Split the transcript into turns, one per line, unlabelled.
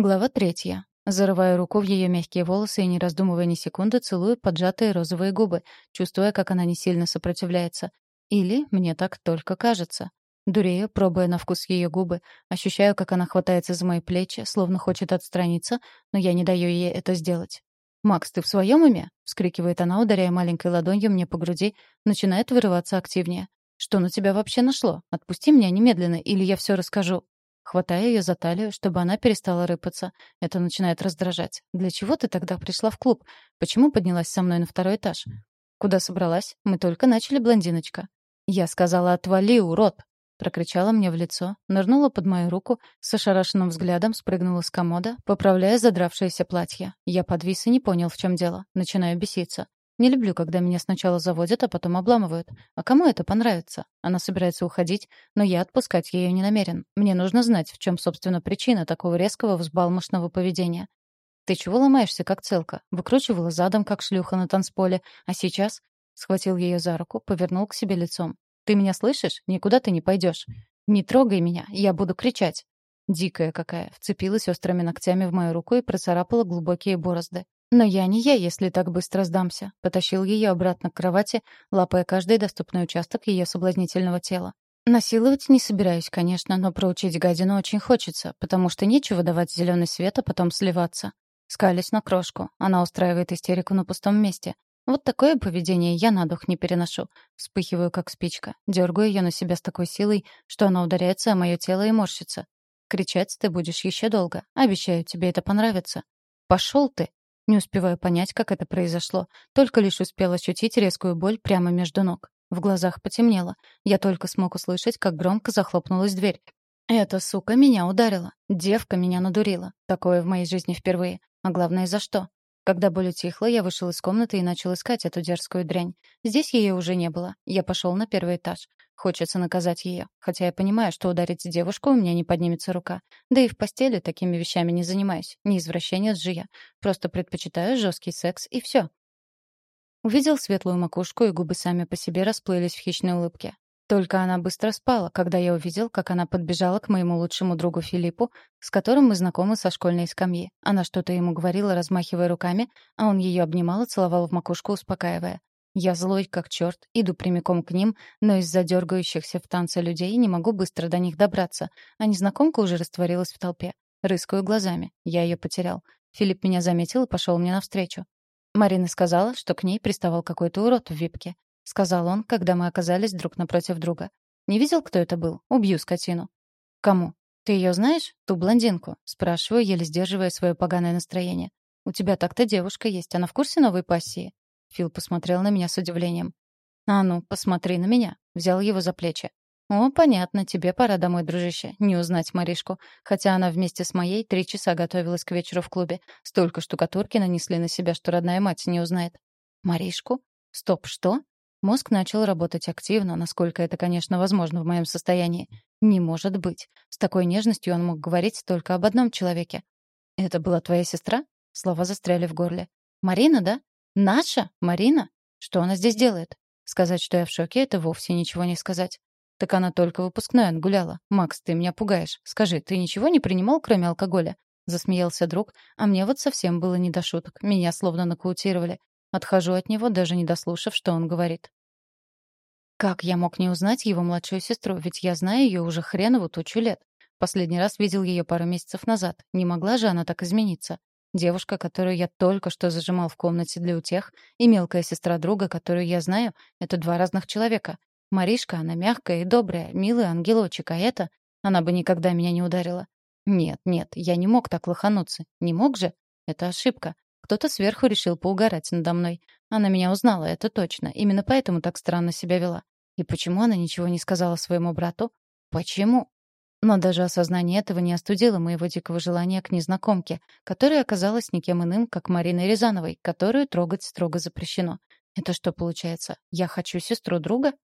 Глава третья. Зарываю руку в ее мягкие волосы и, не раздумывая ни секунды, целую поджатые розовые губы, чувствуя, как она не сильно сопротивляется. Или мне так только кажется. Дурею, пробуя на вкус ее губы, ощущаю, как она хватается за мои плечи, словно хочет отстраниться, но я не даю ей это сделать. «Макс, ты в своем уме?» — вскрикивает она, ударяя маленькой ладонью мне по груди, начинает вырываться активнее. «Что на тебя вообще нашло? Отпусти меня немедленно, или я все расскажу». Хватаю ее за талию, чтобы она перестала рыпаться. Это начинает раздражать. «Для чего ты тогда пришла в клуб? Почему поднялась со мной на второй этаж?» «Куда собралась? Мы только начали, блондиночка». «Я сказала, отвали, урод!» Прокричала мне в лицо, нырнула под мою руку, с ошарашенным взглядом спрыгнула с комода, поправляя задравшееся платье. Я подвис и не понял, в чем дело. Начинаю беситься. Не люблю, когда меня сначала заводят, а потом обламывают. А кому это понравится? Она собирается уходить, но я отпускать ее не намерен. Мне нужно знать, в чем, собственно, причина такого резкого взбалмошного поведения. Ты чего ломаешься, как целка? Выкручивала задом, как шлюха на танцполе. А сейчас... Схватил ее за руку, повернул к себе лицом. «Ты меня слышишь? Никуда ты не пойдешь. Не трогай меня, я буду кричать». Дикая какая, вцепилась острыми ногтями в мою руку и процарапала глубокие борозды. Но я не я, если так быстро сдамся. Потащил ее обратно к кровати, лапая каждый доступный участок ее соблазнительного тела. Насиловать не собираюсь, конечно, но проучить гадину очень хочется, потому что нечего давать зеленый свет, а потом сливаться. Скались на крошку. Она устраивает истерику на пустом месте. Вот такое поведение я на дух не переношу. Вспыхиваю, как спичка. Дергаю ее на себя с такой силой, что она ударяется о мое тело и морщится. Кричать ты будешь еще долго. Обещаю, тебе это понравится. Пошел ты! Не успеваю понять, как это произошло. Только лишь успел ощутить резкую боль прямо между ног. В глазах потемнело. Я только смог услышать, как громко захлопнулась дверь. Эта сука меня ударила. Девка меня надурила. Такое в моей жизни впервые. А главное, за что? Когда боль утихла, я вышел из комнаты и начал искать эту дерзкую дрянь. Здесь ее уже не было. Я пошел на первый этаж. Хочется наказать ее. Хотя я понимаю, что ударить девушку у меня не поднимется рука. Да и в постели такими вещами не занимаюсь. Не извращенец же я. Просто предпочитаю жесткий секс и все. Увидел светлую макушку, и губы сами по себе расплылись в хищной улыбке. Только она быстро спала, когда я увидел, как она подбежала к моему лучшему другу Филиппу, с которым мы знакомы со школьной скамьи. Она что-то ему говорила, размахивая руками, а он ее обнимал и целовал в макушку, успокаивая. Я злой как черт, иду прямиком к ним, но из-за дергающихся в танце людей не могу быстро до них добраться, а незнакомка уже растворилась в толпе. Рыскаю глазами. Я ее потерял. Филипп меня заметил и пошел мне навстречу. Марина сказала, что к ней приставал какой-то урод в випке сказал он, когда мы оказались друг напротив друга. Не видел, кто это был? Убью скотину. Кому? Ты ее знаешь? Ту блондинку? Спрашиваю, еле сдерживая свое поганое настроение. У тебя так-то девушка есть, она в курсе новой пассии? Фил посмотрел на меня с удивлением. «А ну, посмотри на меня», — взял его за плечи. «О, понятно, тебе пора домой, дружище, не узнать Маришку. Хотя она вместе с моей три часа готовилась к вечеру в клубе. Столько штукатурки нанесли на себя, что родная мать не узнает». «Маришку? Стоп, что? Мозг начал работать активно, насколько это, конечно, возможно в моем состоянии. Не может быть. С такой нежностью он мог говорить только об одном человеке. «Это была твоя сестра?» Слова застряли в горле. «Марина, да? Наша? Марина? Что она здесь делает?» Сказать, что я в шоке, это вовсе ничего не сказать. Так она только выпускной отгуляла. «Макс, ты меня пугаешь. Скажи, ты ничего не принимал, кроме алкоголя?» Засмеялся друг, а мне вот совсем было не до шуток. Меня словно нокаутировали. Отхожу от него, даже не дослушав, что он говорит. Как я мог не узнать его младшую сестру, ведь я знаю ее уже хренову тучу лет. Последний раз видел ее пару месяцев назад. Не могла же она так измениться. Девушка, которую я только что зажимал в комнате для утех, и мелкая сестра друга, которую я знаю, это два разных человека. Маришка, она мягкая и добрая, милый ангелочек, а это... Она бы никогда меня не ударила. Нет, нет, я не мог так лохануться. Не мог же? Это ошибка. Кто-то сверху решил поугарать надо мной. Она меня узнала, это точно. Именно поэтому так странно себя вела. И почему она ничего не сказала своему брату? Почему? Но даже осознание этого не остудило моего дикого желания к незнакомке, которая оказалась никем иным, как Мариной Рязановой, которую трогать строго запрещено. Это что получается? Я хочу сестру друга?